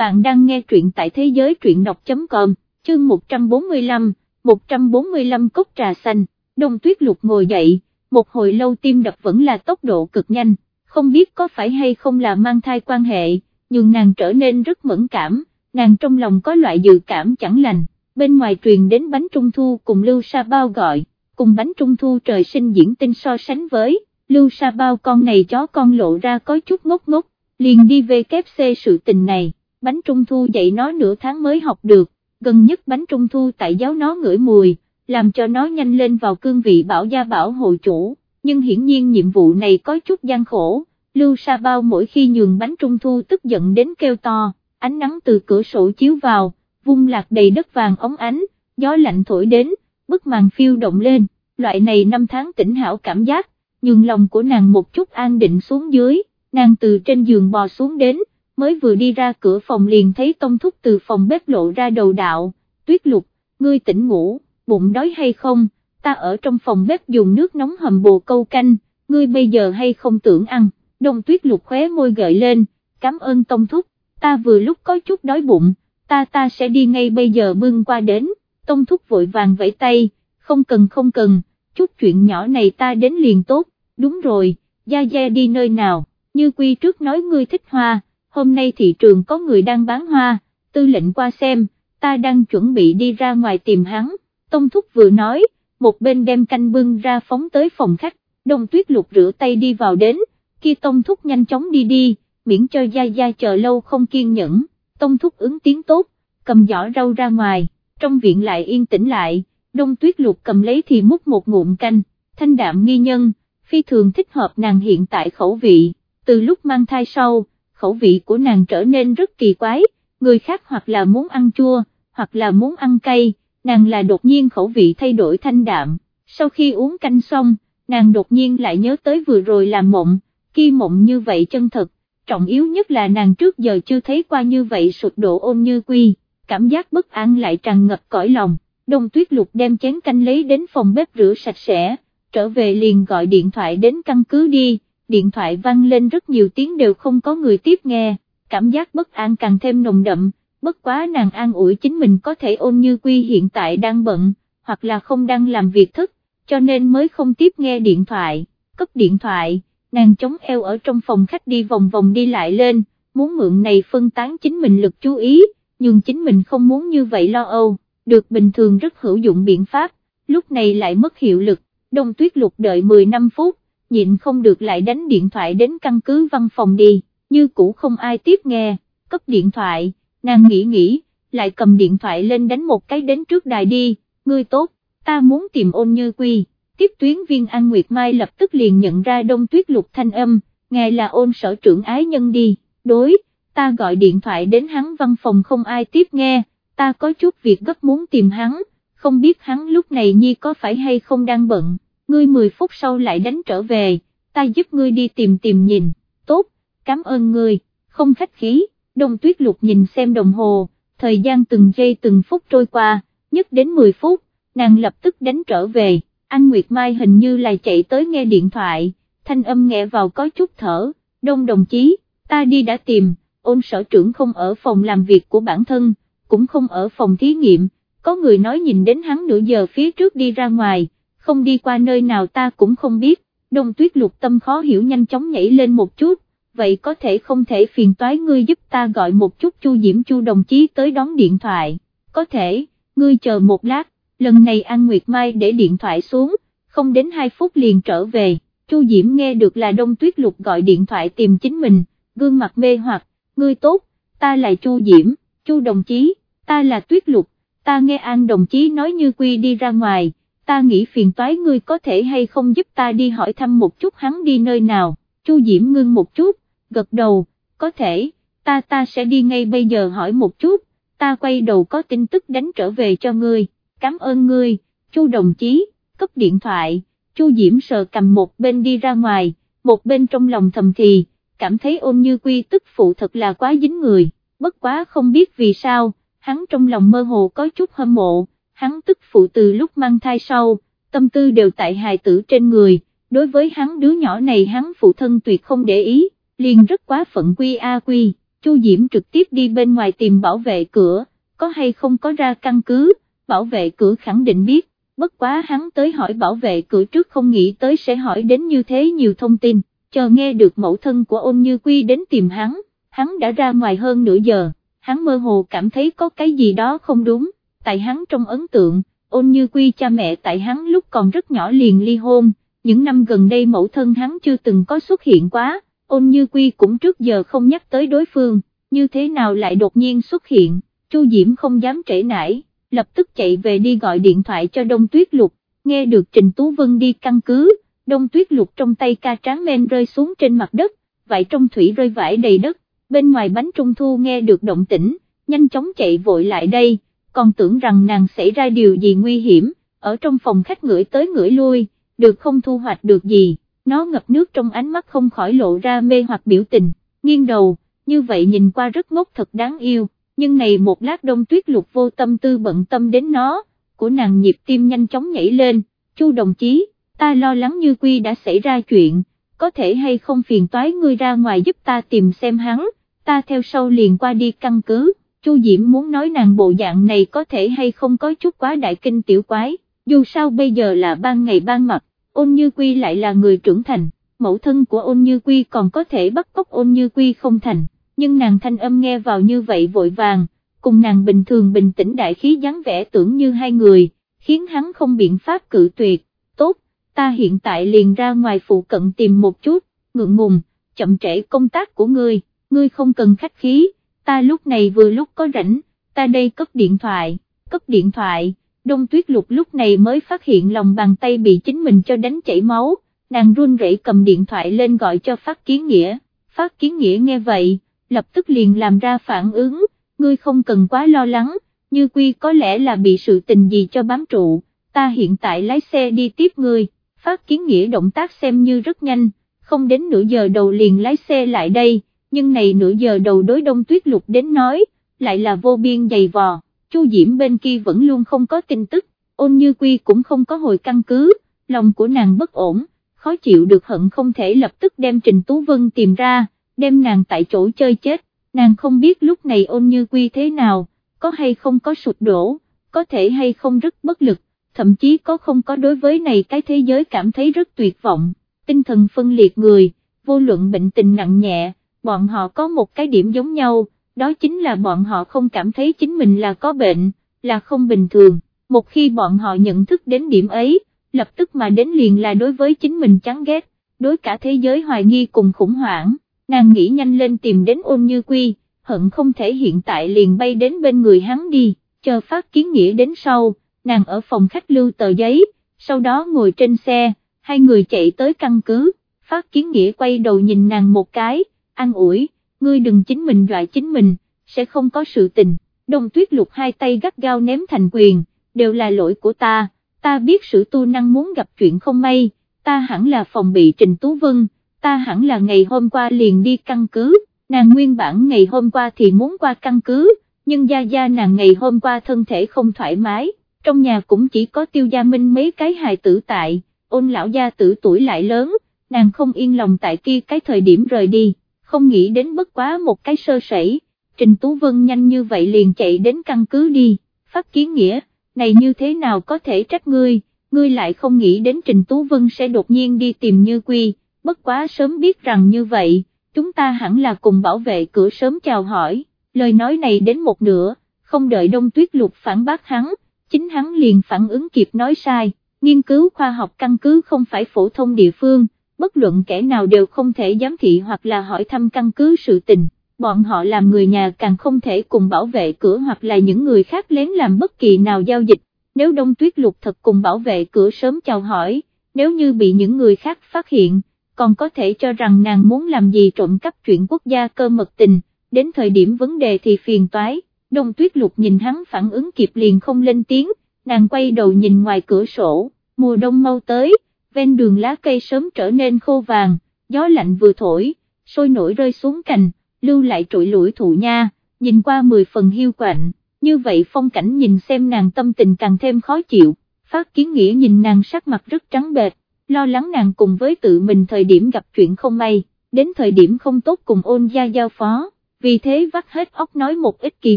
bạn đang nghe truyện tại thế giới truyện đọc.com, chương 145, 145 cốc trà xanh, đông tuyết lục ngồi dậy, một hồi lâu tim đập vẫn là tốc độ cực nhanh, không biết có phải hay không là mang thai quan hệ, nhưng nàng trở nên rất mẫn cảm, nàng trong lòng có loại dự cảm chẳng lành, bên ngoài truyền đến bánh trung thu cùng Lưu Sa Bao gọi, cùng bánh trung thu trời sinh diễn tinh so sánh với, Lưu Sa Bao con này chó con lộ ra có chút ngốc ngốc, liền đi về kép xê sự tình này, bánh trung thu dạy nó nửa tháng mới học được, gần nhất bánh trung thu tại giáo nó ngửi mùi, làm cho nó nhanh lên vào cương vị bảo gia bảo hộ chủ, nhưng hiển nhiên nhiệm vụ này có chút gian khổ, Lưu Sa Bao mỗi khi nhường bánh trung thu tức giận đến kêu to, ánh nắng từ cửa sổ chiếu vào, vung lạc đầy đất vàng ống ánh, gió lạnh thổi đến, bức màn phiêu động lên, loại này năm tháng tỉnh hảo cảm giác, nhường lòng của nàng một chút an định xuống dưới, nàng từ trên giường bò xuống đến, mới vừa đi ra cửa phòng liền thấy tông thúc từ phòng bếp lộ ra đầu đạo, tuyết lục, ngươi tỉnh ngủ, bụng đói hay không, ta ở trong phòng bếp dùng nước nóng hầm bồ câu canh, ngươi bây giờ hay không tưởng ăn, đông tuyết lục khóe môi gợi lên, cảm ơn tông thúc, ta vừa lúc có chút đói bụng, ta ta sẽ đi ngay bây giờ bưng qua đến, tông thúc vội vàng vẫy tay, không cần không cần, chút chuyện nhỏ này ta đến liền tốt, đúng rồi, Gia Gia đi nơi nào, như quy trước nói ngươi thích hoa, hôm nay thị trường có người đang bán hoa, tư lệnh qua xem, ta đang chuẩn bị đi ra ngoài tìm hắn, Tông Thúc vừa nói, một bên đem canh bưng ra phóng tới phòng khách, đông tuyết lục rửa tay đi vào đến, kia Tông Thúc nhanh chóng đi đi, miễn cho Gia Gia chờ lâu không kiên nhẫn, Tông Thúc ứng tiếng tốt, cầm giỏ rau ra ngoài, trong viện lại yên tĩnh lại, đông tuyết lục cầm lấy thì múc một ngụm canh, thanh đạm nghi nhân, phi thường thích hợp nàng hiện tại khẩu vị, từ lúc mang thai sau, khẩu vị của nàng trở nên rất kỳ quái, người khác hoặc là muốn ăn chua, hoặc là muốn ăn cay, nàng là đột nhiên khẩu vị thay đổi thanh đạm, sau khi uống canh xong, nàng đột nhiên lại nhớ tới vừa rồi làm mộng, khi mộng như vậy chân thật, trọng yếu nhất là nàng trước giờ chưa thấy qua như vậy sụt độ ôn như quy, cảm giác bất an lại tràn ngập cõi lòng, đông tuyết lục đem chén canh lấy đến phòng bếp rửa sạch sẽ, trở về liền gọi điện thoại đến căn cứ đi, điện thoại vang lên rất nhiều tiếng đều không có người tiếp nghe, cảm giác bất an càng thêm nồng đậm, bất quá nàng an ủi chính mình có thể ôn như quy hiện tại đang bận, hoặc là không đang làm việc thức, cho nên mới không tiếp nghe điện thoại, cấp điện thoại, nàng chống eo ở trong phòng khách đi vòng vòng đi lại lên, muốn mượn này phân tán chính mình lực chú ý, nhưng chính mình không muốn như vậy lo âu, được bình thường rất hữu dụng biện pháp, lúc này lại mất hiệu lực, đông tuyết lục đợi 10 năm phút, nhịn không được lại đánh điện thoại đến căn cứ văn phòng đi, như cũ không ai tiếp nghe, cấp điện thoại, nàng nghĩ nghĩ, lại cầm điện thoại lên đánh một cái đến trước đài đi, ngươi tốt, ta muốn tìm ôn như quy, tiếp tuyến viên An Nguyệt Mai lập tức liền nhận ra đông tuyết lục thanh âm, ngài là ôn sở trưởng ái nhân đi, đối, ta gọi điện thoại đến hắn văn phòng không ai tiếp nghe, ta có chút việc gấp muốn tìm hắn, không biết hắn lúc này nhi có phải hay không đang bận ngươi 10 phút sau lại đánh trở về, ta giúp ngươi đi tìm tìm nhìn, tốt, cảm ơn ngươi, không khách khí, đông tuyết lục nhìn xem đồng hồ, thời gian từng giây từng phút trôi qua, nhất đến 10 phút, nàng lập tức đánh trở về, anh Nguyệt Mai hình như là chạy tới nghe điện thoại, thanh âm nghe vào có chút thở, đông đồng chí, ta đi đã tìm, ôn sở trưởng không ở phòng làm việc của bản thân, cũng không ở phòng thí nghiệm, có người nói nhìn đến hắn nửa giờ phía trước đi ra ngoài, không đi qua nơi nào ta cũng không biết, đông tuyết lục tâm khó hiểu nhanh chóng nhảy lên một chút, vậy có thể không thể phiền toái ngươi giúp ta gọi một chút Chu Diễm Chu đồng chí tới đón điện thoại, có thể, ngươi chờ một lát, lần này An Nguyệt Mai để điện thoại xuống, không đến 2 phút liền trở về, Chu Diễm nghe được là Đông Tuyết Lục gọi điện thoại tìm chính mình, gương mặt mê hoặc, ngươi tốt, ta là Chu Diễm, Chu đồng chí, ta là Tuyết Lục, ta nghe An đồng chí nói như quy đi ra ngoài, ta nghĩ phiền toái ngươi có thể hay không giúp ta đi hỏi thăm một chút hắn đi nơi nào, Chu Diễm ngưng một chút, gật đầu, có thể, ta ta sẽ đi ngay bây giờ hỏi một chút, ta quay đầu có tin tức đánh trở về cho ngươi, cảm ơn ngươi, Chu đồng chí, cấp điện thoại, Chu Diễm sờ cầm một bên đi ra ngoài, một bên trong lòng thầm thì, cảm thấy ôn như quy tức phụ thật là quá dính người, bất quá không biết vì sao, hắn trong lòng mơ hồ có chút hâm mộ, hắn tức phụ từ lúc mang thai sau, tâm tư đều tại hài tử trên người, đối với hắn đứa nhỏ này hắn phụ thân tuyệt không để ý, liền rất quá phận quy a quy, Chu Diễm trực tiếp đi bên ngoài tìm bảo vệ cửa, có hay không có ra căn cứ, bảo vệ cửa khẳng định biết, bất quá hắn tới hỏi bảo vệ cửa trước không nghĩ tới sẽ hỏi đến như thế nhiều thông tin, chờ nghe được mẫu thân của ôn như quy đến tìm hắn, hắn đã ra ngoài hơn nửa giờ, hắn mơ hồ cảm thấy có cái gì đó không đúng, tại hắn trong ấn tượng, ôn như quy cha mẹ tại hắn lúc còn rất nhỏ liền ly hôn, những năm gần đây mẫu thân hắn chưa từng có xuất hiện quá, ôn như quy cũng trước giờ không nhắc tới đối phương, như thế nào lại đột nhiên xuất hiện, Chu Diễm không dám trễ nải, lập tức chạy về đi gọi điện thoại cho Đông Tuyết Lục, nghe được Trình Tú Vân đi căn cứ, Đông Tuyết Lục trong tay ca tráng men rơi xuống trên mặt đất, vải trong thủy rơi vải đầy đất, bên ngoài bánh trung thu nghe được động tĩnh, nhanh chóng chạy vội lại đây, còn tưởng rằng nàng xảy ra điều gì nguy hiểm, ở trong phòng khách ngửi tới ngửi lui, được không thu hoạch được gì, nó ngập nước trong ánh mắt không khỏi lộ ra mê hoặc biểu tình, nghiêng đầu, như vậy nhìn qua rất ngốc thật đáng yêu, nhưng này một lát đông tuyết lục vô tâm tư bận tâm đến nó, của nàng nhịp tim nhanh chóng nhảy lên, chu đồng chí, ta lo lắng như quy đã xảy ra chuyện, có thể hay không phiền toái ngươi ra ngoài giúp ta tìm xem hắn, ta theo sau liền qua đi căn cứ, Chu Diễm muốn nói nàng bộ dạng này có thể hay không có chút quá đại kinh tiểu quái, dù sao bây giờ là ban ngày ban mặt, ôn như quy lại là người trưởng thành, mẫu thân của ôn như quy còn có thể bắt cóc ôn như quy không thành, nhưng nàng thanh âm nghe vào như vậy vội vàng, cùng nàng bình thường bình tĩnh đại khí dáng vẻ tưởng như hai người, khiến hắn không biện pháp cự tuyệt, tốt, ta hiện tại liền ra ngoài phụ cận tìm một chút, ngượng ngùng, chậm trễ công tác của ngươi, ngươi không cần khách khí, ta lúc này vừa lúc có rảnh, ta đây cấp điện thoại, cấp điện thoại, đông tuyết lục lúc này mới phát hiện lòng bàn tay bị chính mình cho đánh chảy máu, nàng run rẩy cầm điện thoại lên gọi cho phát kiến nghĩa, phát kiến nghĩa nghe vậy, lập tức liền làm ra phản ứng, ngươi không cần quá lo lắng, như quy có lẽ là bị sự tình gì cho bám trụ, ta hiện tại lái xe đi tiếp ngươi, phát kiến nghĩa động tác xem như rất nhanh, không đến nửa giờ đầu liền lái xe lại đây, nhưng này nửa giờ đầu đối đông tuyết lục đến nói, lại là vô biên dày vò, Chu Diễm bên kia vẫn luôn không có tin tức, ôn như quy cũng không có hồi căn cứ, lòng của nàng bất ổn, khó chịu được hận không thể lập tức đem Trình Tú Vân tìm ra, đem nàng tại chỗ chơi chết, nàng không biết lúc này ôn như quy thế nào, có hay không có sụt đổ, có thể hay không rất bất lực, thậm chí có không có đối với này cái thế giới cảm thấy rất tuyệt vọng, tinh thần phân liệt người, vô luận bệnh tình nặng nhẹ, bọn họ có một cái điểm giống nhau, đó chính là bọn họ không cảm thấy chính mình là có bệnh, là không bình thường, một khi bọn họ nhận thức đến điểm ấy, lập tức mà đến liền là đối với chính mình chán ghét, đối cả thế giới hoài nghi cùng khủng hoảng, nàng nghĩ nhanh lên tìm đến ôn như quy, hận không thể hiện tại liền bay đến bên người hắn đi, chờ phát kiến nghĩa đến sau, nàng ở phòng khách lưu tờ giấy, sau đó ngồi trên xe, hai người chạy tới căn cứ, phát kiến nghĩa quay đầu nhìn nàng một cái, an ủi, ngươi đừng chính mình dọa chính mình, sẽ không có sự tình, Đồng tuyết lục hai tay gắt gao ném thành quyền, đều là lỗi của ta, ta biết sự tu năng muốn gặp chuyện không may, ta hẳn là phòng bị Trình Tú Vân, ta hẳn là ngày hôm qua liền đi căn cứ, nàng nguyên bản ngày hôm qua thì muốn qua căn cứ, nhưng gia gia nàng ngày hôm qua thân thể không thoải mái, trong nhà cũng chỉ có tiêu gia minh mấy cái hài tử tại, ôn lão gia tử tuổi lại lớn, nàng không yên lòng tại kia cái thời điểm rời đi, không nghĩ đến bất quá một cái sơ sẩy, Trình Tú Vân nhanh như vậy liền chạy đến căn cứ đi, phát kiến nghĩa, này như thế nào có thể trách ngươi, ngươi lại không nghĩ đến Trình Tú Vân sẽ đột nhiên đi tìm Như Quy, bất quá sớm biết rằng như vậy, chúng ta hẳn là cùng bảo vệ cửa sớm chào hỏi, lời nói này đến một nửa, không đợi đông tuyết lục phản bác hắn, chính hắn liền phản ứng kịp nói sai, nghiên cứu khoa học căn cứ không phải phổ thông địa phương, bất luận kẻ nào đều không thể giám thị hoặc là hỏi thăm căn cứ sự tình, bọn họ làm người nhà càng không thể cùng bảo vệ cửa hoặc là những người khác lén làm bất kỳ nào giao dịch, nếu đông tuyết lục thật cùng bảo vệ cửa sớm chào hỏi, nếu như bị những người khác phát hiện, còn có thể cho rằng nàng muốn làm gì trộm cắp chuyện quốc gia cơ mật tình, đến thời điểm vấn đề thì phiền toái, đông tuyết lục nhìn hắn phản ứng kịp liền không lên tiếng, nàng quay đầu nhìn ngoài cửa sổ, mùa đông mau tới, ven đường lá cây sớm trở nên khô vàng, gió lạnh vừa thổi, sôi nổi rơi xuống cành, lưu lại trụi lũi thụ nha, nhìn qua mười phần hiu quạnh, như vậy phong cảnh nhìn xem nàng tâm tình càng thêm khó chịu, phát kiến nghĩa nhìn nàng sắc mặt rất trắng bệch, lo lắng nàng cùng với tự mình thời điểm gặp chuyện không may, đến thời điểm không tốt cùng ôn gia giao phó, vì thế vắt hết óc nói một ít kỳ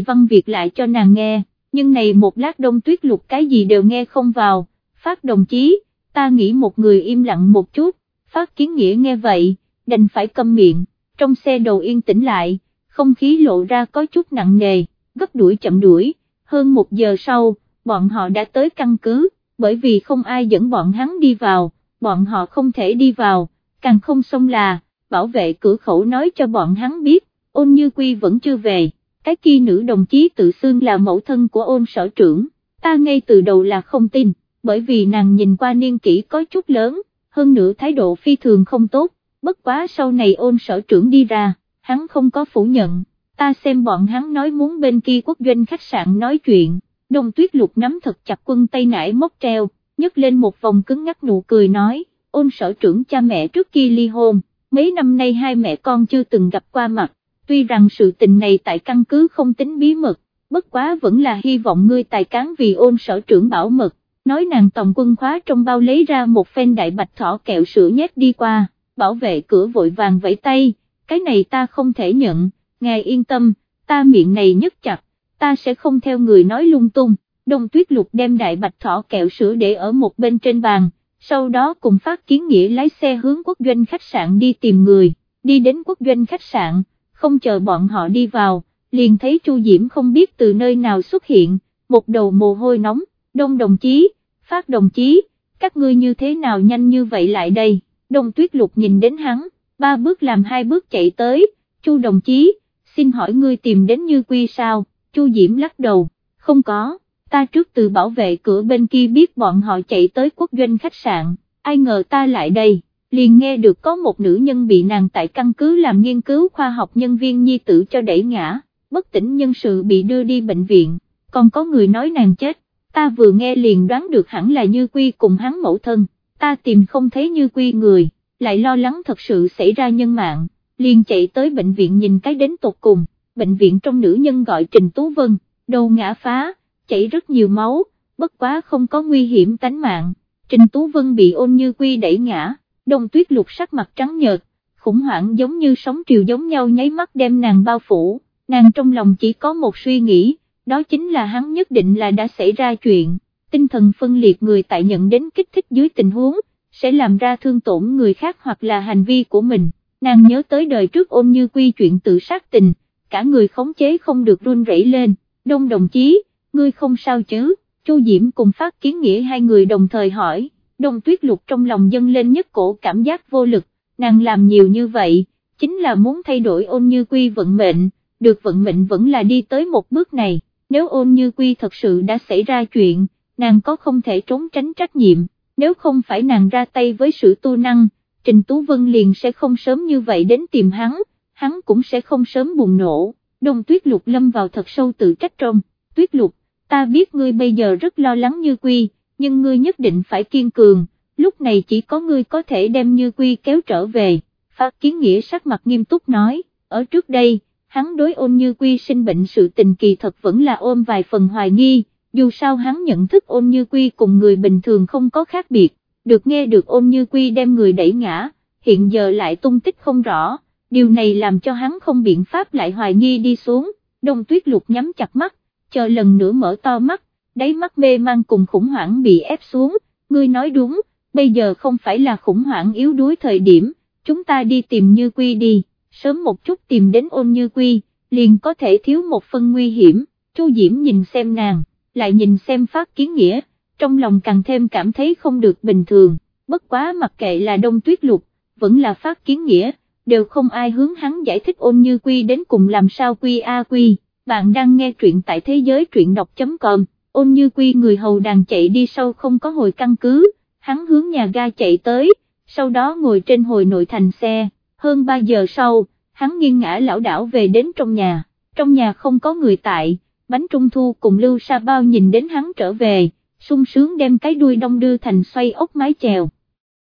văn việc lại cho nàng nghe, nhưng này một lát đông tuyết lục cái gì đều nghe không vào, phát đồng chí, ta nghĩ một người im lặng một chút, phát kiến nghĩa nghe vậy, đành phải câm miệng, trong xe đầu yên tĩnh lại, không khí lộ ra có chút nặng nề, gấp đuổi chậm đuổi, hơn một giờ sau, bọn họ đã tới căn cứ, bởi vì không ai dẫn bọn hắn đi vào, bọn họ không thể đi vào, càng không xong là, bảo vệ cửa khẩu nói cho bọn hắn biết, ôn như quy vẫn chưa về, cái kia nữ đồng chí tự xưng là mẫu thân của ôn sở trưởng, ta ngay từ đầu là không tin, bởi vì nàng nhìn qua niên kỷ có chút lớn, hơn nữa thái độ phi thường không tốt, bất quá sau này ôn sở trưởng đi ra, hắn không có phủ nhận, ta xem bọn hắn nói muốn bên kia quốc doanh khách sạn nói chuyện, đông tuyết lục nắm thật chặt quân tay nải móc treo, nhấc lên một vòng cứng ngắc nụ cười nói, ôn sở trưởng cha mẹ trước kia ly hôn, mấy năm nay hai mẹ con chưa từng gặp qua mặt, tuy rằng sự tình này tại căn cứ không tính bí mật, bất quá vẫn là hy vọng ngươi tài cán vì ôn sở trưởng bảo mật, nói nàng tổng quân khóa trong bao lấy ra một phen đại bạch thỏ kẹo sữa nhét đi qua, bảo vệ cửa vội vàng vẫy tay, cái này ta không thể nhận, ngài yên tâm, ta miệng này nhất chặt, ta sẽ không theo người nói lung tung, đông tuyết lục đem đại bạch thỏ kẹo sữa để ở một bên trên bàn, sau đó cùng phát kiến nghĩa lái xe hướng quốc doanh khách sạn đi tìm người, đi đến quốc doanh khách sạn, không chờ bọn họ đi vào, liền thấy Chu Diễm không biết từ nơi nào xuất hiện, một đầu mồ hôi nóng, đông đồng chí, phát đồng chí, các ngươi như thế nào nhanh như vậy lại đây, đông tuyết lục nhìn đến hắn, ba bước làm hai bước chạy tới, Chu đồng chí, xin hỏi ngươi tìm đến như quy sao, Chu Diễm lắc đầu, không có, ta trước từ bảo vệ cửa bên kia biết bọn họ chạy tới quốc doanh khách sạn, ai ngờ ta lại đây, liền nghe được có một nữ nhân bị nàng tại căn cứ làm nghiên cứu khoa học nhân viên nhi tử cho đẩy ngã, bất tỉnh nhân sự bị đưa đi bệnh viện, còn có người nói nàng chết, ta vừa nghe liền đoán được hẳn là Như Quy cùng hắn mẫu thân, ta tìm không thấy Như Quy người, lại lo lắng thật sự xảy ra nhân mạng, liền chạy tới bệnh viện nhìn cái đến tột cùng, bệnh viện trong nữ nhân gọi Trình Tú Vân, đầu ngã phá, chảy rất nhiều máu, bất quá không có nguy hiểm tánh mạng, Trình Tú Vân bị ôn như quy đẩy ngã, đông tuyết lục sắc mặt trắng nhợt, khủng hoảng giống như sóng triều giống nhau nháy mắt đem nàng bao phủ, nàng trong lòng chỉ có một suy nghĩ, đó chính là hắn nhất định là đã xảy ra chuyện, tinh thần phân liệt người tại nhận đến kích thích dưới tình huống, sẽ làm ra thương tổn người khác hoặc là hành vi của mình, nàng nhớ tới đời trước ôn như quy chuyện tự sát tình, cả người khống chế không được run rẩy lên, đông đồng chí, ngươi không sao chứ, Chu Diễm cùng phát kiến nghĩa hai người đồng thời hỏi, đông tuyết lục trong lòng dâng lên nhất cổ cảm giác vô lực, nàng làm nhiều như vậy, chính là muốn thay đổi ôn như quy vận mệnh, được vận mệnh vẫn là đi tới một bước này, nếu ôn như quy thật sự đã xảy ra chuyện, nàng có không thể trốn tránh trách nhiệm, nếu không phải nàng ra tay với sự tu năng, Trình Tú Vân liền sẽ không sớm như vậy đến tìm hắn, hắn cũng sẽ không sớm bùng nổ, đông tuyết lục lâm vào thật sâu tự trách trong, tuyết lục, ta biết ngươi bây giờ rất lo lắng như quy, nhưng ngươi nhất định phải kiên cường, lúc này chỉ có ngươi có thể đem như quy kéo trở về, phát kiến nghĩa sắc mặt nghiêm túc nói, ở trước đây, hắn đối ôn như quy sinh bệnh sự tình kỳ thật vẫn là ôm vài phần hoài nghi, dù sao hắn nhận thức ôn như quy cùng người bình thường không có khác biệt, được nghe được ôn như quy đem người đẩy ngã, hiện giờ lại tung tích không rõ, điều này làm cho hắn không biện pháp lại hoài nghi đi xuống, đông tuyết lục nhắm chặt mắt, chờ lần nữa mở to mắt, đáy mắt mê mang cùng khủng hoảng bị ép xuống, ngươi nói đúng, bây giờ không phải là khủng hoảng yếu đuối thời điểm, chúng ta đi tìm Như Quy đi, sớm một chút tìm đến ôn Như Quy, liền có thể thiếu một phân nguy hiểm, Chu Diễm nhìn xem nàng, lại nhìn xem phát kiến nghĩa, trong lòng càng thêm cảm thấy không được bình thường, bất quá mặc kệ là đông tuyết lục, vẫn là phát kiến nghĩa, đều không ai hướng hắn giải thích ôn Như Quy đến cùng làm sao Quy A Quy. Bạn đang nghe truyện tại thế giới truyện đọc.com, ôn như quy người hầu đàn chạy đi sau không có hồi căn cứ, hắn hướng nhà ga chạy tới, sau đó ngồi trên hồi nội thành xe, hơn 3 giờ sau, hắn nghiêng ngã lão đảo về đến trong nhà, trong nhà không có người tại, bánh trung thu cùng lưu sa bao nhìn đến hắn trở về, sung sướng đem cái đuôi đông đưa thành xoay ốc mái chèo.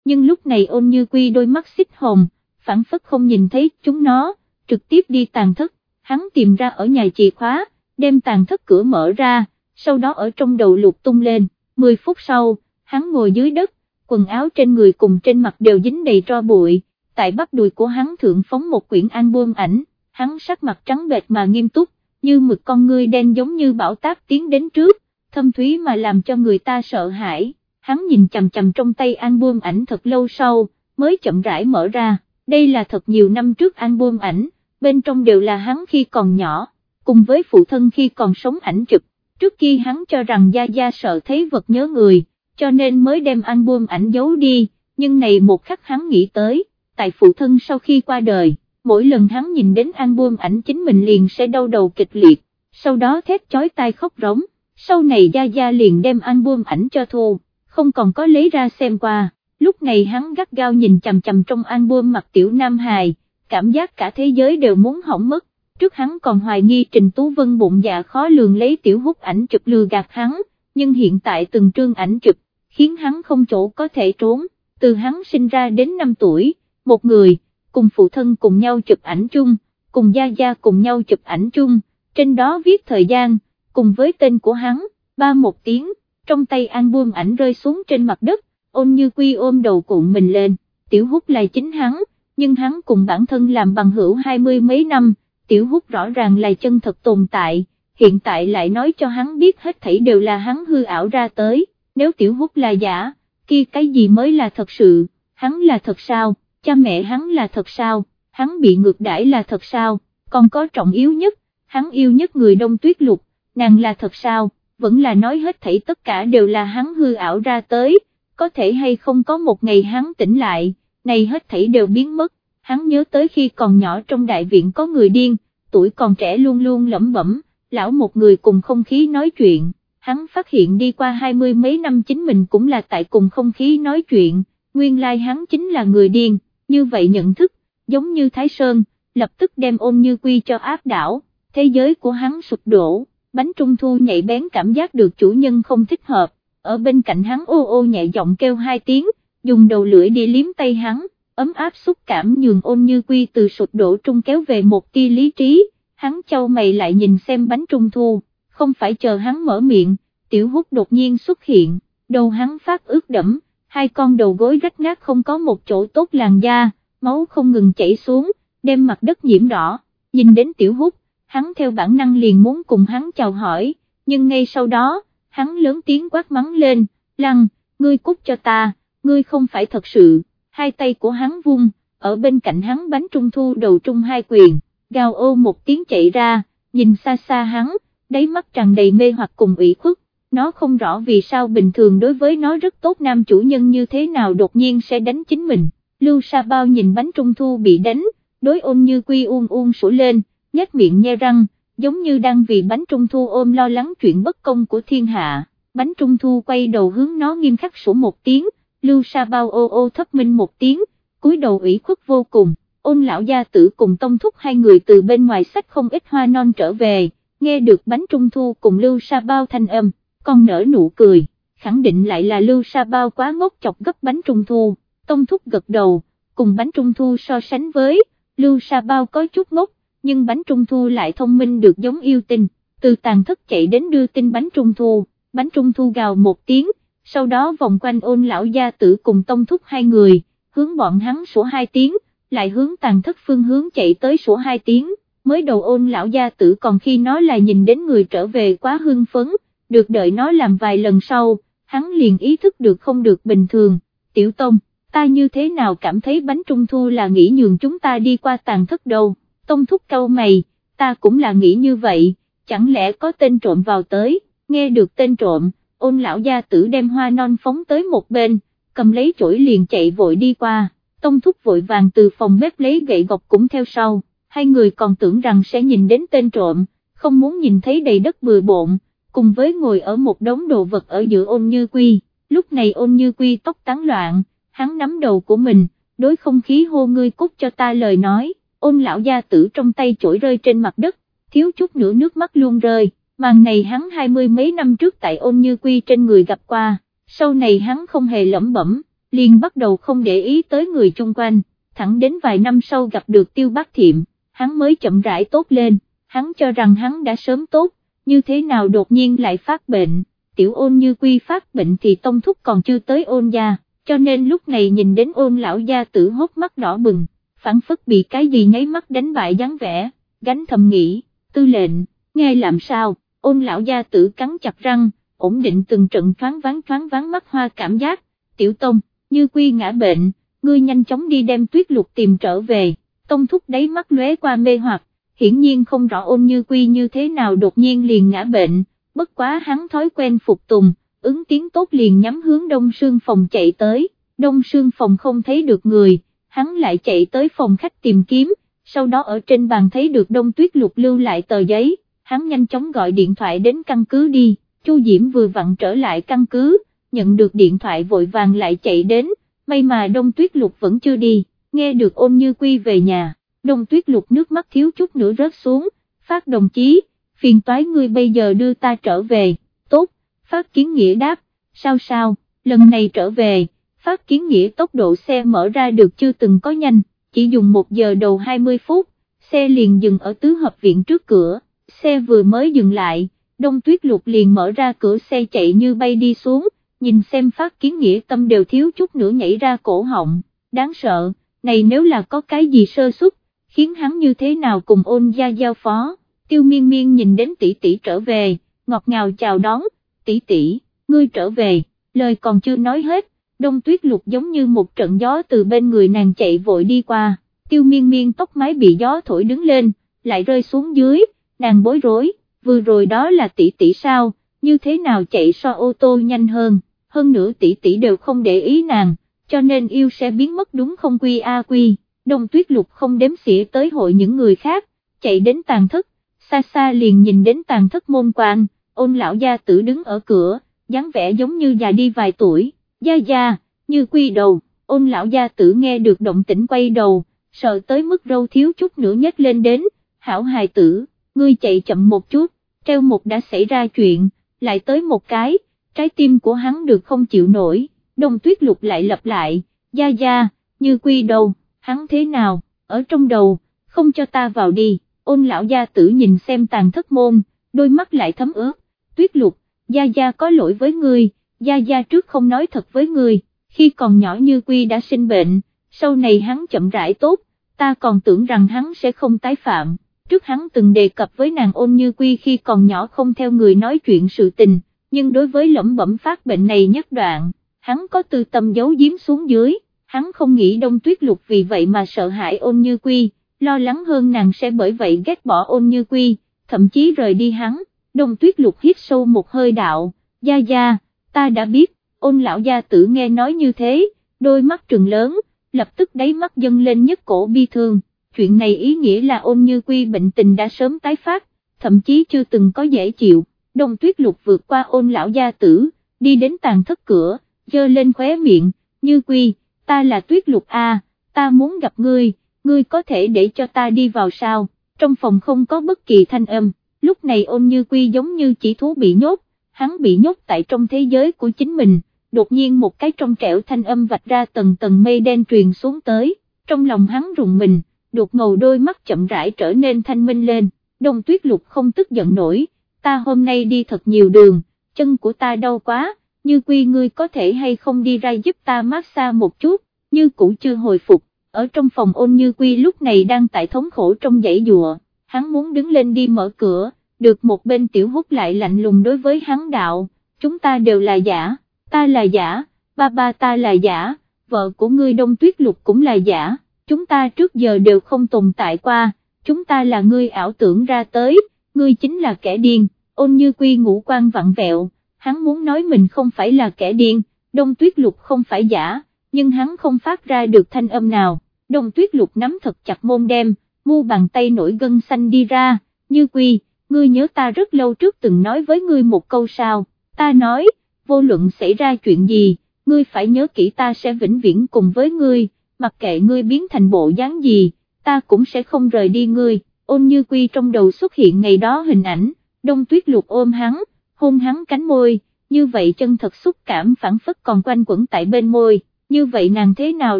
Nhưng lúc này ôn như quy đôi mắt xích hồng, phản phất không nhìn thấy chúng nó, trực tiếp đi tàn thất, hắn tìm ra ở nhà chìa khóa, đem tàn thất cửa mở ra, sau đó ở trong đầu lục tung lên, 10 phút sau, hắn ngồi dưới đất, quần áo trên người cùng trên mặt đều dính đầy tro bụi, tại bắp đùi của hắn thượng phóng một quyển album ảnh, hắn sắc mặt trắng bệch mà nghiêm túc, như mực con ngươi đen giống như bão táp tiến đến trước, thâm thúy mà làm cho người ta sợ hãi, hắn nhìn chầm chầm trong tay album ảnh thật lâu sau, mới chậm rãi mở ra, đây là thật nhiều năm trước album ảnh, bên trong đều là hắn khi còn nhỏ, cùng với phụ thân khi còn sống ảnh chụp, trước khi hắn cho rằng Gia Gia sợ thấy vật nhớ người, cho nên mới đem album ảnh giấu đi, nhưng này một khắc hắn nghĩ tới, tại phụ thân sau khi qua đời, mỗi lần hắn nhìn đến album ảnh chính mình liền sẽ đau đầu kịch liệt, sau đó thét chói tai khóc rống, sau này Gia Gia liền đem album ảnh cho thu, không còn có lấy ra xem qua, lúc này hắn gắt gao nhìn chằm chằm trong album mặt tiểu Nam Hài, cảm giác cả thế giới đều muốn hỏng mất, trước hắn còn hoài nghi Trình Tú Vân bụng dạ khó lường lấy tiểu hút ảnh chụp lừa gạt hắn, nhưng hiện tại từng trương ảnh chụp, khiến hắn không chỗ có thể trốn, từ hắn sinh ra đến 5 tuổi, một người, cùng phụ thân cùng nhau chụp ảnh chung, cùng gia gia cùng nhau chụp ảnh chung, trên đó viết thời gian, cùng với tên của hắn, ba một tiếng, trong tay album ảnh rơi xuống trên mặt đất, ôn như quy ôm đầu cuộn mình lên, tiểu hút là chính hắn, nhưng hắn cùng bản thân làm bằng hữu hai mươi mấy năm, tiểu hút rõ ràng là chân thật tồn tại, hiện tại lại nói cho hắn biết hết thảy đều là hắn hư ảo ra tới, nếu tiểu hút là giả, kia cái gì mới là thật sự, hắn là thật sao, cha mẹ hắn là thật sao, hắn bị ngược đãi là thật sao, còn có trọng yếu nhất, hắn yêu nhất người đông tuyết lục, nàng là thật sao, vẫn là nói hết thảy tất cả đều là hắn hư ảo ra tới, có thể hay không có một ngày hắn tỉnh lại, này hết thảy đều biến mất, hắn nhớ tới khi còn nhỏ trong đại viện có người điên, tuổi còn trẻ luôn luôn lẩm bẩm, lão một người cùng không khí nói chuyện, hắn phát hiện đi qua hai mươi mấy năm chính mình cũng là tại cùng không khí nói chuyện, nguyên lai hắn chính là người điên, như vậy nhận thức, giống như Thái Sơn, lập tức đem ôn như quy cho áp đảo, thế giới của hắn sụp đổ, bánh trung thu nhạy bén cảm giác được chủ nhân không thích hợp, ở bên cạnh hắn ô ô nhẹ giọng kêu hai tiếng, dùng đầu lưỡi đi liếm tay hắn, ấm áp xúc cảm nhường ôn như quy từ sụp đổ trung kéo về một tia lý trí, hắn châu mày lại nhìn xem bánh trung thu, không phải chờ hắn mở miệng, tiểu hút đột nhiên xuất hiện, đầu hắn phát ướt đẫm, hai con đầu gối rách nát không có một chỗ tốt làn da, máu không ngừng chảy xuống, đem mặt đất nhiễm đỏ, nhìn đến tiểu hút, hắn theo bản năng liền muốn cùng hắn chào hỏi, nhưng ngay sau đó, hắn lớn tiếng quát mắng lên, lăng, ngươi cút cho ta, ngươi không phải thật sự, hai tay của hắn vung, ở bên cạnh hắn bánh trung thu đầu trung hai quyền, gào ô một tiếng chạy ra, nhìn xa xa hắn, đáy mắt tràn đầy mê hoặc cùng ủy khuất, nó không rõ vì sao bình thường đối với nó rất tốt nam chủ nhân như thế nào đột nhiên sẽ đánh chính mình, Lưu Sa Bao nhìn bánh trung thu bị đánh, đối ôn như quy uông uông sủa lên, nhếch miệng nhe răng, giống như đang vì bánh trung thu ôm lo lắng chuyện bất công của thiên hạ, bánh trung thu quay đầu hướng nó nghiêm khắc sủa một tiếng, Lưu Sa Bao ô ô thấp minh một tiếng, cúi đầu ủy khuất vô cùng, ôn lão gia tử cùng tông thúc hai người từ bên ngoài sách không ít hoa non trở về, nghe được bánh trung thu cùng Lưu Sa Bao thanh âm, con nở nụ cười, khẳng định lại là Lưu Sa Bao quá ngốc chọc gấp bánh trung thu, tông thúc gật đầu, cùng bánh trung thu so sánh với, Lưu Sa Bao có chút ngốc, nhưng bánh trung thu lại thông minh được giống yêu tinh, từ tàn Thất chạy đến đưa tin bánh trung thu, bánh trung thu gào một tiếng, sau đó vòng quanh ôn lão gia tử cùng tông thúc hai người, hướng bọn hắn sủa hai tiếng, lại hướng tàn thất phương hướng chạy tới sủa hai tiếng, mới đầu ôn lão gia tử còn khi nói là nhìn đến người trở về quá hưng phấn, được đợi nó làm vài lần sau, hắn liền ý thức được không được bình thường, tiểu tông, ta như thế nào cảm thấy bánh trung thu là nghĩ nhường chúng ta đi qua tàn thất đâu, tông thúc câu mày, ta cũng là nghĩ như vậy, chẳng lẽ có tên trộm vào tới, nghe được tên trộm, ôn lão gia tử đem hoa non phóng tới một bên, cầm lấy chổi liền chạy vội đi qua, tông thúc vội vàng từ phòng bếp lấy gậy gọc cũng theo sau, hai người còn tưởng rằng sẽ nhìn đến tên trộm, không muốn nhìn thấy đầy đất bừa bộn, cùng với ngồi ở một đống đồ vật ở giữa ôn như quy, lúc này ôn như quy tóc tán loạn, hắn nắm đầu của mình, đối không khí hô ngươi cút cho ta lời nói, ôn lão gia tử trong tay chổi rơi trên mặt đất, thiếu chút nữa nước mắt luôn rơi, màn này hắn hai mươi mấy năm trước tại ôn như quy trên người gặp qua, sau này hắn không hề lẩm bẩm, liền bắt đầu không để ý tới người chung quanh, thẳng đến vài năm sau gặp được tiêu bác thiệm, hắn mới chậm rãi tốt lên, hắn cho rằng hắn đã sớm tốt, như thế nào đột nhiên lại phát bệnh, tiểu ôn như quy phát bệnh thì tông thúc còn chưa tới ôn gia, cho nên lúc này nhìn đến ôn lão gia tử hốt mắt đỏ bừng, phản phất bị cái gì nháy mắt đánh bại dáng vẻ, gánh thầm nghĩ, tư lệnh, nghe làm sao, ôn lão gia tử cắn chặt răng, ổn định từng trận thoáng ván thoáng ván mắt hoa cảm giác, tiểu tông, như quy ngã bệnh, ngươi nhanh chóng đi đem tuyết lục tìm trở về, tông thúc đáy mắt lóe qua mê hoặc, hiển nhiên không rõ ôn như quy như thế nào đột nhiên liền ngã bệnh, bất quá hắn thói quen phục tùng, ứng tiếng tốt liền nhắm hướng đông sương phòng chạy tới, đông sương phòng không thấy được người, hắn lại chạy tới phòng khách tìm kiếm, sau đó ở trên bàn thấy được đông tuyết lục lưu lại tờ giấy, hắn nhanh chóng gọi điện thoại đến căn cứ đi, Chu Diễm vừa vặn trở lại căn cứ, nhận được điện thoại vội vàng lại chạy đến, may mà đông tuyết lục vẫn chưa đi, nghe được ôn như quy về nhà, đông tuyết lục nước mắt thiếu chút nữa rớt xuống, phát đồng chí, phiền toái ngươi bây giờ đưa ta trở về, tốt, phát kiến nghĩa đáp, sao sao, lần này trở về, phát kiến nghĩa tốc độ xe mở ra được chưa từng có nhanh, chỉ dùng một giờ đầu 20 phút, xe liền dừng ở tứ hợp viện trước cửa, xe vừa mới dừng lại, đông tuyết lục liền mở ra cửa xe chạy như bay đi xuống, nhìn xem phát kiến nghĩa tâm đều thiếu chút nữa nhảy ra cổ họng, đáng sợ, này nếu là có cái gì sơ suất, khiến hắn như thế nào cùng ôn gia giao phó, tiêu miên miên nhìn đến tỷ tỷ trở về, ngọt ngào chào đón, tỷ tỷ, ngươi trở về, lời còn chưa nói hết, đông tuyết lục giống như một trận gió từ bên người nàng chạy vội đi qua, tiêu miên miên tóc mái bị gió thổi đứng lên, lại rơi xuống dưới, nàng bối rối, vừa rồi đó là tỷ tỷ sao, như thế nào chạy so ô tô nhanh hơn, hơn nữa tỷ tỷ đều không để ý nàng, cho nên yêu sẽ biến mất đúng không quy a quy, đông tuyết lục không đếm xỉa tới hội những người khác, chạy đến tàn thất, xa xa liền nhìn đến tàn thất môn quan, ôn lão gia tử đứng ở cửa, dáng vẻ giống như già đi vài tuổi, gia gia, như quy đầu, ôn lão gia tử nghe được động tĩnh quay đầu, sợ tới mức râu thiếu chút nữa nhếch lên đến, hảo hài tử, ngươi chạy chậm một chút, treo một đã xảy ra chuyện, lại tới một cái, trái tim của hắn được không chịu nổi, đông tuyết lục lại lặp lại, gia gia, như quy đầu, hắn thế nào, ở trong đầu, không cho ta vào đi, ôn lão gia tử nhìn xem tàn thất môn, đôi mắt lại thấm ướt, tuyết lục, gia gia có lỗi với ngươi, gia gia trước không nói thật với ngươi, khi còn nhỏ như quy đã sinh bệnh, sau này hắn chậm rãi tốt, ta còn tưởng rằng hắn sẽ không tái phạm, trước hắn từng đề cập với nàng ôn như quy khi còn nhỏ không theo người nói chuyện sự tình, nhưng đối với lẩm bẩm phát bệnh này nhất đoạn, hắn có tư tâm giấu giếm xuống dưới, hắn không nghĩ đông tuyết lục vì vậy mà sợ hãi ôn như quy, lo lắng hơn nàng sẽ bởi vậy ghét bỏ ôn như quy, thậm chí rời đi hắn, đông tuyết lục hít sâu một hơi đạo, gia gia, ta đã biết, ôn lão gia tử nghe nói như thế, đôi mắt trừng lớn, lập tức đáy mắt dâng lên nhất cổ bi thương, chuyện này ý nghĩa là ôn như quy bệnh tình đã sớm tái phát, thậm chí chưa từng có dễ chịu, đông tuyết lục vượt qua ôn lão gia tử, đi đến tàn thất cửa, dơ lên khóe miệng, như quy, ta là tuyết lục A, ta muốn gặp ngươi, ngươi có thể để cho ta đi vào sao, trong phòng không có bất kỳ thanh âm, lúc này ôn như quy giống như chỉ thú bị nhốt, hắn bị nhốt tại trong thế giới của chính mình, đột nhiên một cái trong trẻo thanh âm vạch ra tầng tầng mây đen truyền xuống tới, trong lòng hắn rùng mình, đột ngầu đôi mắt chậm rãi trở nên thanh minh lên, đông tuyết lục không tức giận nổi, ta hôm nay đi thật nhiều đường, chân của ta đau quá, như quy ngươi có thể hay không đi ra giúp ta massage một chút, như cũ chưa hồi phục, ở trong phòng ôn như quy lúc này đang tại thống khổ trong dãy dùa, hắn muốn đứng lên đi mở cửa, được một bên tiểu hút lại lạnh lùng đối với hắn đạo, chúng ta đều là giả, ta là giả, ba ba ta là giả, vợ của ngươi đông tuyết lục cũng là giả, chúng ta trước giờ đều không tồn tại qua, chúng ta là ngươi ảo tưởng ra tới, ngươi chính là kẻ điên, ôn như quy ngũ quan vặn vẹo, hắn muốn nói mình không phải là kẻ điên, đông tuyết lục không phải giả, nhưng hắn không phát ra được thanh âm nào, đông tuyết lục nắm thật chặt môn đem, mu bàn tay nổi gân xanh đi ra, như quy, ngươi nhớ ta rất lâu trước từng nói với ngươi một câu sao, ta nói, vô luận xảy ra chuyện gì, ngươi phải nhớ kỹ ta sẽ vĩnh viễn cùng với ngươi, mặc kệ ngươi biến thành bộ dáng gì, ta cũng sẽ không rời đi ngươi, ôn như quy trong đầu xuất hiện ngày đó hình ảnh, đông tuyết lục ôm hắn, hôn hắn cánh môi, như vậy chân thật xúc cảm phản phất còn quanh quẩn tại bên môi, như vậy nàng thế nào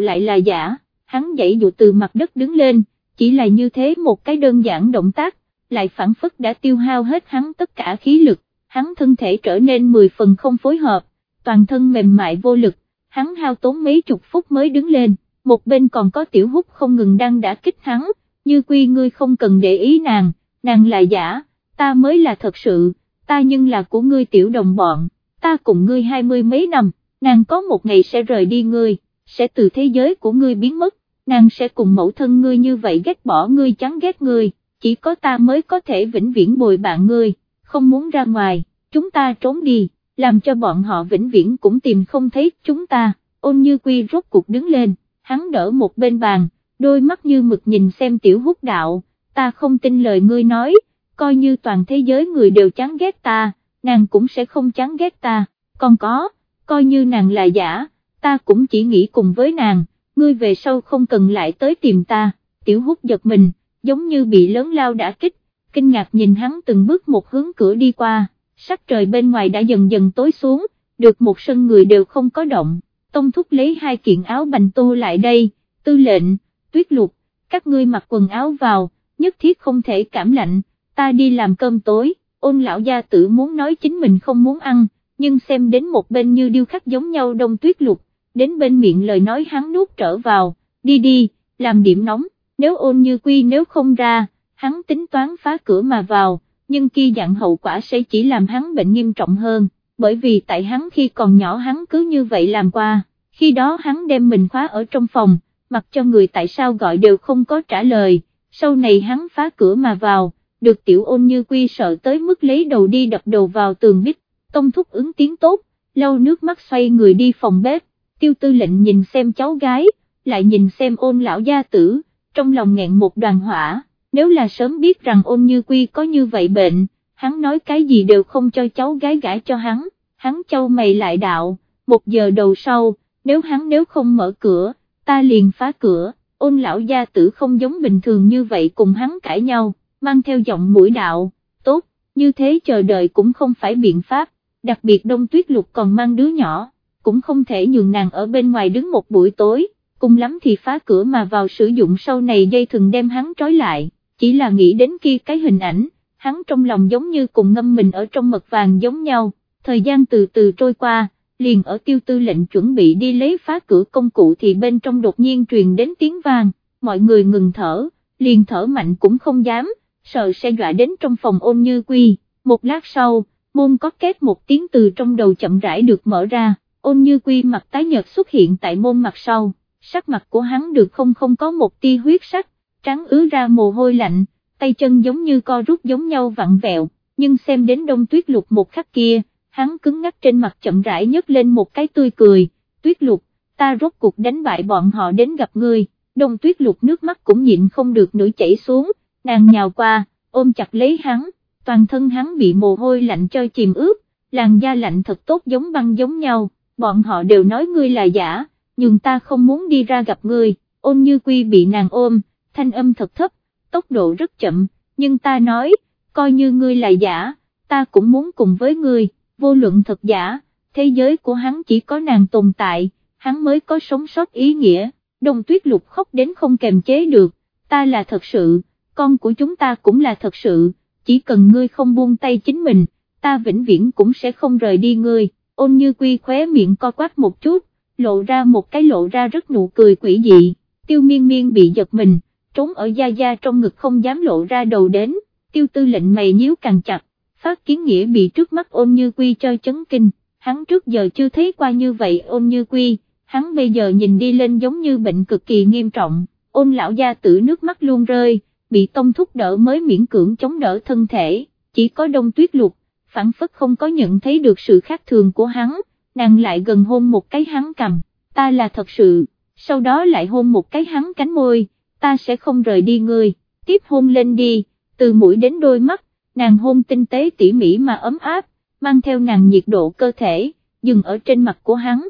lại là giả, hắn dậy dụ từ mặt đất đứng lên, chỉ là như thế một cái đơn giản động tác, lại phản phất đã tiêu hao hết hắn tất cả khí lực, hắn thân thể trở nên 10 phần không phối hợp, toàn thân mềm mại vô lực, hắn hao tốn mấy chục phút mới đứng lên, một bên còn có tiểu hút không ngừng đang đã kích hắn, như quy ngươi không cần để ý nàng, nàng là giả, ta mới là thật sự, ta nhưng là của ngươi tiểu đồng bọn, ta cùng ngươi hai mươi mấy năm, nàng có một ngày sẽ rời đi ngươi, sẽ từ thế giới của ngươi biến mất, nàng sẽ cùng mẫu thân ngươi như vậy ghét bỏ ngươi chán ghét ngươi, chỉ có ta mới có thể vĩnh viễn bồi bạn ngươi, không muốn ra ngoài, chúng ta trốn đi, làm cho bọn họ vĩnh viễn cũng tìm không thấy chúng ta, ôn như quy rốt cuộc đứng lên, hắn đỡ một bên bàn, đôi mắt như mực nhìn xem tiểu hút đạo, ta không tin lời ngươi nói, coi như toàn thế giới người đều chán ghét ta, nàng cũng sẽ không chán ghét ta, còn có, coi như nàng là giả, ta cũng chỉ nghĩ cùng với nàng, ngươi về sau không cần lại tới tìm ta, tiểu hút giật mình, giống như bị lớn lao đã kích, kinh ngạc nhìn hắn từng bước một hướng cửa đi qua, sắc trời bên ngoài đã dần dần tối xuống, được một sân người đều không có động, tông thúc lấy hai kiện áo bành tô lại đây, tư lệnh, tuyết lục, các ngươi mặc quần áo vào, nhất thiết không thể cảm lạnh, ta đi làm cơm tối, ôn lão gia tử muốn nói chính mình không muốn ăn, nhưng xem đến một bên như điêu khắc giống nhau đông tuyết lục, đến bên miệng lời nói hắn nuốt trở vào, đi đi, làm điểm nóng, nếu ôn như quy nếu không ra, hắn tính toán phá cửa mà vào, nhưng kia dạng hậu quả sẽ chỉ làm hắn bệnh nghiêm trọng hơn, bởi vì tại hắn khi còn nhỏ hắn cứ như vậy làm qua, khi đó hắn đem mình khóa ở trong phòng, mặc cho người tại sao gọi đều không có trả lời, sau này hắn phá cửa mà vào, được tiểu ôn như quy sợ tới mức lấy đầu đi đập đầu vào tường bích, tông thúc ứng tiếng tốt, lâu nước mắt xoay người đi phòng bếp, tiêu tư lệnh nhìn xem cháu gái, lại nhìn xem ôn lão gia tử, trong lòng nghẹn một đoàn hỏa, nếu là sớm biết rằng ôn như quy có như vậy bệnh, hắn nói cái gì đều không cho cháu gái gãi cho hắn, hắn châu mày lại đạo, một giờ đầu sau, nếu hắn nếu không mở cửa, ta liền phá cửa, ôn lão gia tử không giống bình thường như vậy cùng hắn cãi nhau, mang theo giọng mũi đạo, tốt, như thế chờ đợi cũng không phải biện pháp, đặc biệt đông tuyết lục còn mang đứa nhỏ, cũng không thể nhường nàng ở bên ngoài đứng một buổi tối, cùng lắm thì phá cửa mà vào sử dụng sau này dây thừng đem hắn trói lại, chỉ là nghĩ đến kia cái hình ảnh, hắn trong lòng giống như cùng ngâm mình ở trong mật vàng giống nhau, thời gian từ từ trôi qua, liền ở tiêu tư lệnh chuẩn bị đi lấy phá cửa công cụ thì bên trong đột nhiên truyền đến tiếng vang, mọi người ngừng thở, liền thở mạnh cũng không dám, sợ sẽ dọa đến trong phòng ôn như quy, một lát sau, môn có kết một tiếng từ trong đầu chậm rãi được mở ra, ôn như quy mặt tái nhợt xuất hiện tại môn mặt sau, sắc mặt của hắn được không không có một tia huyết sắc, trắng ứ ra mồ hôi lạnh, tay chân giống như co rút giống nhau vặn vẹo, nhưng xem đến đông tuyết lục một khắc kia, hắn cứng ngắc trên mặt chậm rãi nhấc lên một cái tươi cười, tuyết lục, ta rốt cuộc đánh bại bọn họ đến gặp ngươi, đông tuyết lục nước mắt cũng nhịn không được nữa chảy xuống, nàng nhào qua, ôm chặt lấy hắn, toàn thân hắn bị mồ hôi lạnh cho chìm ướt, làn da lạnh thật tốt giống băng giống nhau, bọn họ đều nói ngươi là giả, nhưng ta không muốn đi ra gặp ngươi, ôn như quy bị nàng ôm, thanh âm thật thấp, tốc độ rất chậm, nhưng ta nói, coi như ngươi là giả, ta cũng muốn cùng với ngươi, vô luận thật giả, thế giới của hắn chỉ có nàng tồn tại, hắn mới có sống sót ý nghĩa, đồng tuyết lục khóc đến không kềm chế được, ta là thật sự, con của chúng ta cũng là thật sự, chỉ cần ngươi không buông tay chính mình, ta vĩnh viễn cũng sẽ không rời đi ngươi, ôn như quy khóe miệng co quát một chút, lộ ra một cái lộ ra rất nụ cười quỷ dị, tiêu miên miên bị giật mình, trốn ở da da trong ngực không dám lộ ra đầu đến, tiêu tư lệnh mày nhíu càng chặt, phát kiến nghĩa bị trước mắt ôn như quy cho chấn kinh, hắn trước giờ chưa thấy qua như vậy ôn như quy, hắn bây giờ nhìn đi lên giống như bệnh cực kỳ nghiêm trọng, ôn lão gia tử nước mắt luôn rơi, bị tông thúc đỡ mới miễn cưỡng chống đỡ thân thể, chỉ có đông tuyết lục, phản phất không có nhận thấy được sự khác thường của hắn, nàng lại gần hôn một cái hắn cầm, ta là thật sự, sau đó lại hôn một cái hắn cánh môi, ta sẽ không rời đi ngươi, tiếp hôn lên đi, từ mũi đến đôi mắt, nàng hôn tinh tế tỉ mỉ mà ấm áp, mang theo nàng nhiệt độ cơ thể, dừng ở trên mặt của hắn.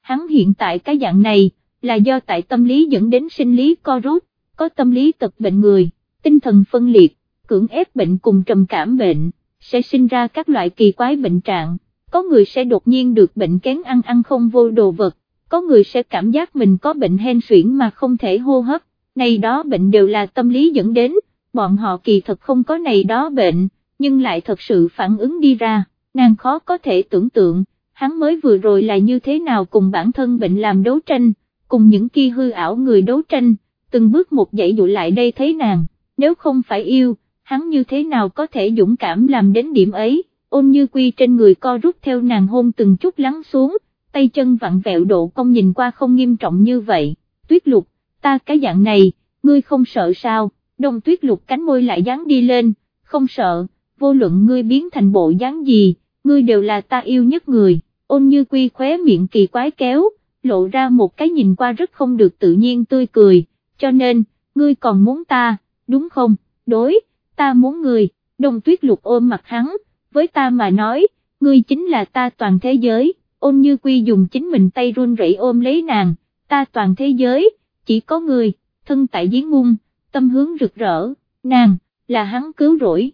Hắn hiện tại cái dạng này, là do tại tâm lý dẫn đến sinh lý co rút, có tâm lý tật bệnh người, tinh thần phân liệt, cưỡng ép bệnh cùng trầm cảm bệnh, sẽ sinh ra các loại kỳ quái bệnh trạng, có người sẽ đột nhiên được bệnh kén ăn ăn không vô đồ vật, có người sẽ cảm giác mình có bệnh hen suyễn mà không thể hô hấp, này đó bệnh đều là tâm lý dẫn đến, bọn họ kỳ thật không có này đó bệnh, nhưng lại thật sự phản ứng đi ra, nàng khó có thể tưởng tượng, hắn mới vừa rồi là như thế nào cùng bản thân bệnh làm đấu tranh, cùng những kia hư ảo người đấu tranh, từng bước một dậy dụ lại đây thấy nàng, nếu không phải yêu, hắn như thế nào có thể dũng cảm làm đến điểm ấy, ôn như quy trên người co rút theo nàng hôn từng chút lắng xuống, tay chân vặn vẹo độ công nhìn qua không nghiêm trọng như vậy, tuyết lục, ta cái dạng này, ngươi không sợ sao, đông tuyết lục cánh môi lại dán đi lên, không sợ, vô luận ngươi biến thành bộ dáng gì, ngươi đều là ta yêu nhất người, ôn như quy khóe miệng kỳ quái kéo, lộ ra một cái nhìn qua rất không được tự nhiên tươi cười, cho nên, ngươi còn muốn ta, đúng không, đối, ta muốn ngươi, Đồng tuyết lục ôm mặt hắn, với ta mà nói, ngươi chính là ta toàn thế giới, ôn như quy dùng chính mình tay run rẩy ôm lấy nàng, ta toàn thế giới, chỉ có ngươi, thân tại giếng ngung, tâm hướng rực rỡ, nàng, là hắn cứu rỗi.